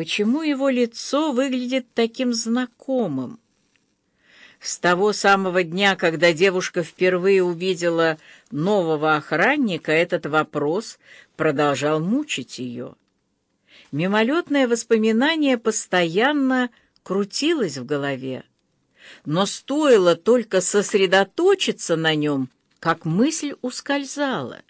Почему его лицо выглядит таким знакомым? С того самого дня, когда девушка впервые увидела нового охранника, этот вопрос продолжал мучить ее. Мимолетное воспоминание постоянно крутилось в голове, но стоило только сосредоточиться на нем, как мысль ускользала.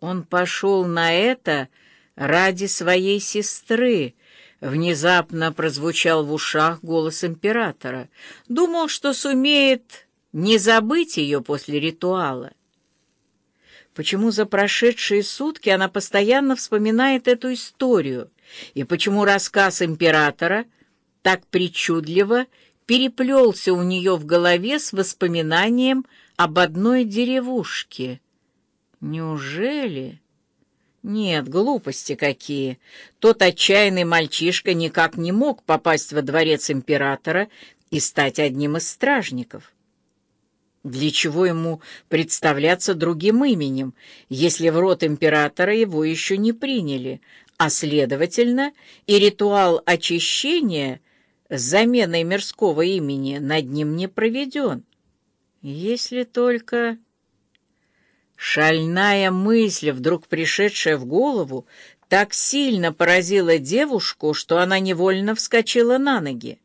Он пошел на это ради своей сестры, внезапно прозвучал в ушах голос императора. Думал, что сумеет не забыть ее после ритуала. Почему за прошедшие сутки она постоянно вспоминает эту историю, и почему рассказ императора так причудливо переплелся у нее в голове с воспоминанием об одной деревушке. Неужели... Нет, глупости какие. Тот отчаянный мальчишка никак не мог попасть во дворец императора и стать одним из стражников. Для чего ему представляться другим именем, если в рот императора его еще не приняли, а, следовательно, и ритуал очищения с заменой мирского имени над ним не проведен? Если только... Шальная мысль, вдруг пришедшая в голову, так сильно поразила девушку, что она невольно вскочила на ноги.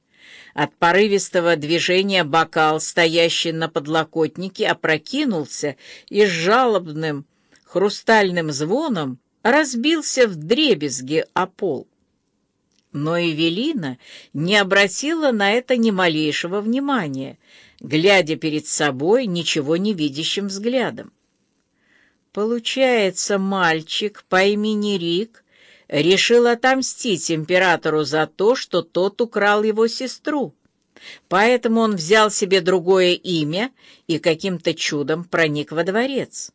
От порывистого движения бокал, стоящий на подлокотнике, опрокинулся и с жалобным хрустальным звоном разбился в дребезги о пол. Но Эвелина не обратила на это ни малейшего внимания, глядя перед собой ничего не видящим взглядом. Получается, мальчик по имени Рик решил отомстить императору за то, что тот украл его сестру. Поэтому он взял себе другое имя и каким-то чудом проник во дворец.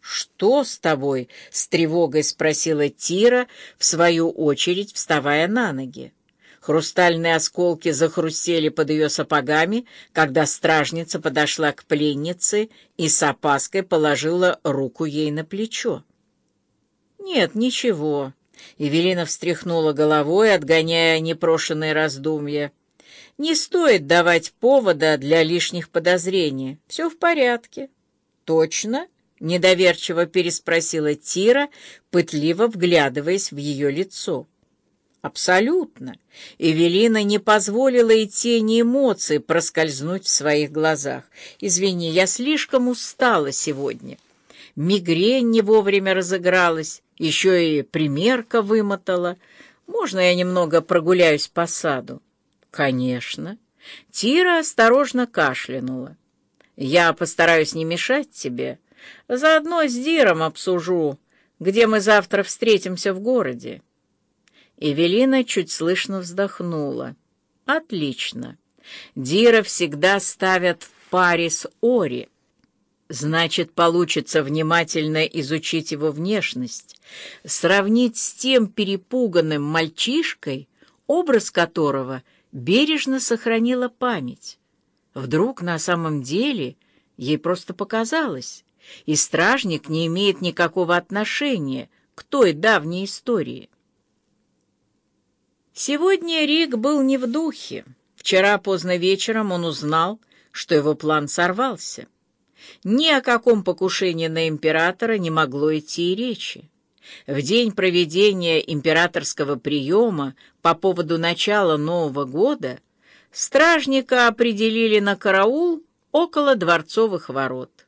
«Что с тобой?» — с тревогой спросила Тира, в свою очередь вставая на ноги. Хрустальные осколки захрустели под ее сапогами, когда стражница подошла к пленнице и с опаской положила руку ей на плечо. «Нет, ничего», — Эвелина встряхнула головой, отгоняя непрошенные раздумья. «Не стоит давать повода для лишних подозрений. Все в порядке». «Точно?» — недоверчиво переспросила Тира, пытливо вглядываясь в ее лицо. Абсолютно. Эвелина не позволила и тени эмоций проскользнуть в своих глазах. «Извини, я слишком устала сегодня. Мигрень не вовремя разыгралась, еще и примерка вымотала. Можно я немного прогуляюсь по саду?» «Конечно». Тира осторожно кашлянула. «Я постараюсь не мешать тебе. Заодно с Диром обсужу, где мы завтра встретимся в городе». Эвелина чуть слышно вздохнула. «Отлично. Дира всегда ставят в паре с Ори. Значит, получится внимательно изучить его внешность, сравнить с тем перепуганным мальчишкой, образ которого бережно сохранила память. Вдруг на самом деле ей просто показалось, и стражник не имеет никакого отношения к той давней истории. Сегодня Рик был не в духе. Вчера поздно вечером он узнал, что его план сорвался. Ни о каком покушении на императора не могло идти и речи. В день проведения императорского приема по поводу начала Нового года стражника определили на караул около дворцовых ворот.